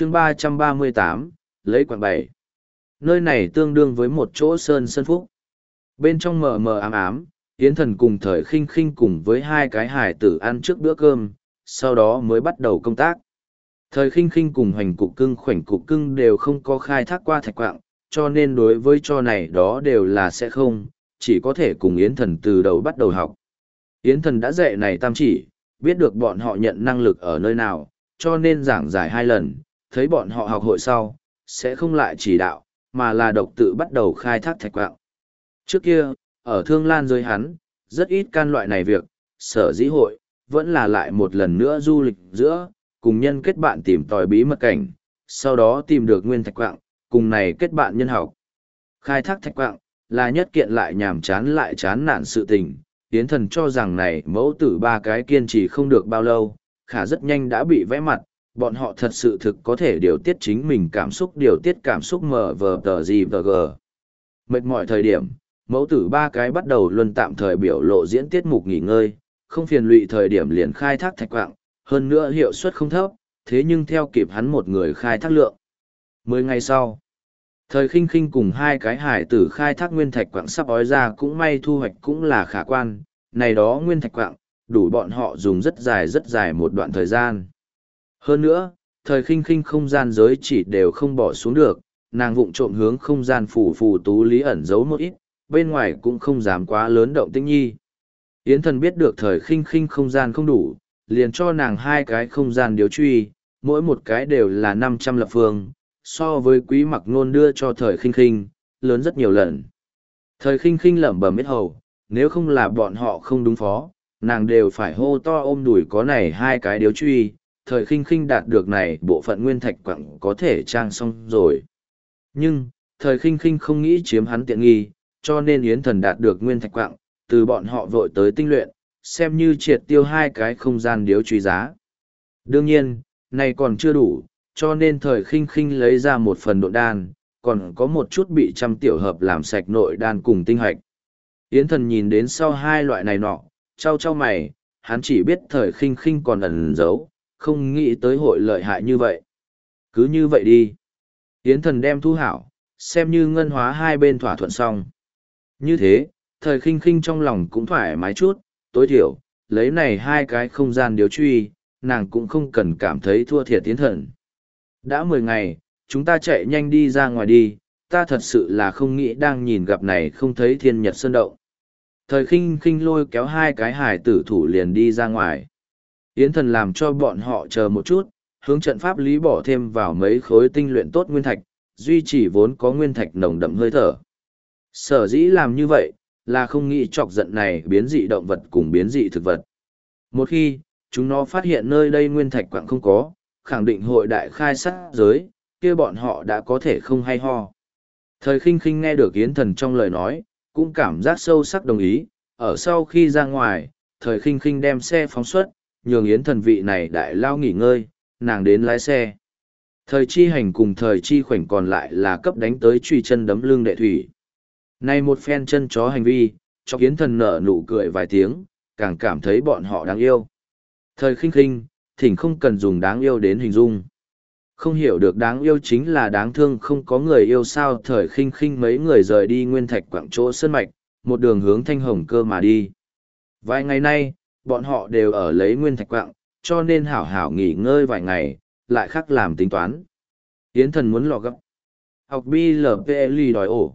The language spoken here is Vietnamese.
chương ba trăm ba mươi tám, lấy quảng bảy. Nơi này tương đương với một chỗ sơn sân phúc. Bên trong mờ mờ ám ám, yến thần cùng thời khinh khinh cùng với hai cái hải tử ăn trước bữa cơm, sau đó mới bắt đầu công tác. Thời khinh khinh cùng hoành cục cưng, khoảnh cục cưng đều không có khai thác qua thạch quạng, cho nên đối với cho này đó đều là sẽ không, chỉ có thể cùng yến thần từ đầu bắt đầu học. Yến thần đã dạy này tam chỉ, biết được bọn họ nhận năng lực ở nơi nào, cho nên giảng giải hai lần thấy bọn họ học hội sau, sẽ không lại chỉ đạo, mà là độc tự bắt đầu khai thác thạch quạng. Trước kia, ở thương lan dưới hắn, rất ít can loại này việc, sở dĩ hội, vẫn là lại một lần nữa du lịch giữa, cùng nhân kết bạn tìm tòi bí mật cảnh, sau đó tìm được nguyên thạch quạng, cùng này kết bạn nhân học. Khai thác thạch quạng, là nhất kiện lại nhàm chán lại chán nản sự tình tiến thần cho rằng này mẫu tử ba cái kiên trì không được bao lâu, khả rất nhanh đã bị vẽ mặt bọn họ thật sự thực có thể điều tiết chính mình cảm xúc, điều tiết cảm xúc mờ vờ tờ gì vờ gờ. Mệt mỏi thời điểm, mẫu tử ba cái bắt đầu luân tạm thời biểu lộ diễn tiết mục nghỉ ngơi, không phiền lụy thời điểm liền khai thác thạch quạng, hơn nữa hiệu suất không thấp, thế nhưng theo kịp hắn một người khai thác lượng. Mười ngày sau, thời khinh khinh cùng hai cái hải tử khai thác nguyên thạch quạng sắp ói ra cũng may thu hoạch cũng là khả quan, này đó nguyên thạch quạng, đủ bọn họ dùng rất dài rất dài một đoạn thời gian hơn nữa, thời khinh khinh không gian giới chỉ đều không bỏ xuống được, nàng vụng trộm hướng không gian phủ phù tú lý ẩn giấu một ít, bên ngoài cũng không dám quá lớn động tĩnh nhi. Yến thần biết được thời khinh khinh không gian không đủ, liền cho nàng hai cái không gian điếu truy, mỗi một cái đều là năm trăm lập phương, so với quý mặc nôn đưa cho thời khinh khinh, lớn rất nhiều lần. Thời khinh khinh lẩm bẩm biết hầu, nếu không là bọn họ không đúng phó, nàng đều phải hô to ôm đùi có này hai cái điếu truy, thời khinh khinh đạt được này bộ phận nguyên thạch quặng có thể trang xong rồi. Nhưng, thời khinh khinh không nghĩ chiếm hắn tiện nghi, cho nên Yến Thần đạt được nguyên thạch quặng, từ bọn họ vội tới tinh luyện, xem như triệt tiêu hai cái không gian điếu truy giá. Đương nhiên, này còn chưa đủ, cho nên thời khinh khinh lấy ra một phần độn đan, còn có một chút bị trăm tiểu hợp làm sạch nội đan cùng tinh hoạch. Yến Thần nhìn đến sau hai loại này nọ, trao trao mày, hắn chỉ biết thời khinh khinh còn ẩn giấu, không nghĩ tới hội lợi hại như vậy. Cứ như vậy đi. Yến thần đem thu hảo, xem như ngân hóa hai bên thỏa thuận xong. Như thế, thời khinh khinh trong lòng cũng thoải mái chút, tối thiểu, lấy này hai cái không gian điều truy, nàng cũng không cần cảm thấy thua thiệt tiến thần. Đã mười ngày, chúng ta chạy nhanh đi ra ngoài đi, ta thật sự là không nghĩ đang nhìn gặp này không thấy thiên nhật sơn động. Thời khinh khinh lôi kéo hai cái hải tử thủ liền đi ra ngoài. Yến thần làm cho bọn họ chờ một chút, hướng trận pháp lý bỏ thêm vào mấy khối tinh luyện tốt nguyên thạch, duy trì vốn có nguyên thạch nồng đậm hơi thở. Sở dĩ làm như vậy, là không nghĩ chọc giận này biến dị động vật cùng biến dị thực vật. Một khi, chúng nó phát hiện nơi đây nguyên thạch quặng không có, khẳng định hội đại khai sát giới, kia bọn họ đã có thể không hay ho. Thời khinh khinh nghe được Yến thần trong lời nói, cũng cảm giác sâu sắc đồng ý, ở sau khi ra ngoài, thời khinh khinh đem xe phóng xuất, nhường yến thần vị này đại lao nghỉ ngơi, nàng đến lái xe. Thời chi hành cùng thời chi khoảnh còn lại là cấp đánh tới truy chân đấm lưng đệ thủy. Này một phen chân chó hành vi, cho yến thần nở nụ cười vài tiếng, càng cảm thấy bọn họ đáng yêu. Thời khinh khinh, thỉnh không cần dùng đáng yêu đến hình dung. Không hiểu được đáng yêu chính là đáng thương không có người yêu sao thời khinh khinh mấy người rời đi nguyên thạch quảng chỗ sơn mạch, một đường hướng thanh hồng cơ mà đi. Vài ngày nay, bọn họ đều ở lấy nguyên thạch quạng, cho nên hảo hảo nghỉ ngơi vài ngày, lại khắc làm tính toán. Yến thần muốn lò gấp. Học BLPLI đòi ổ.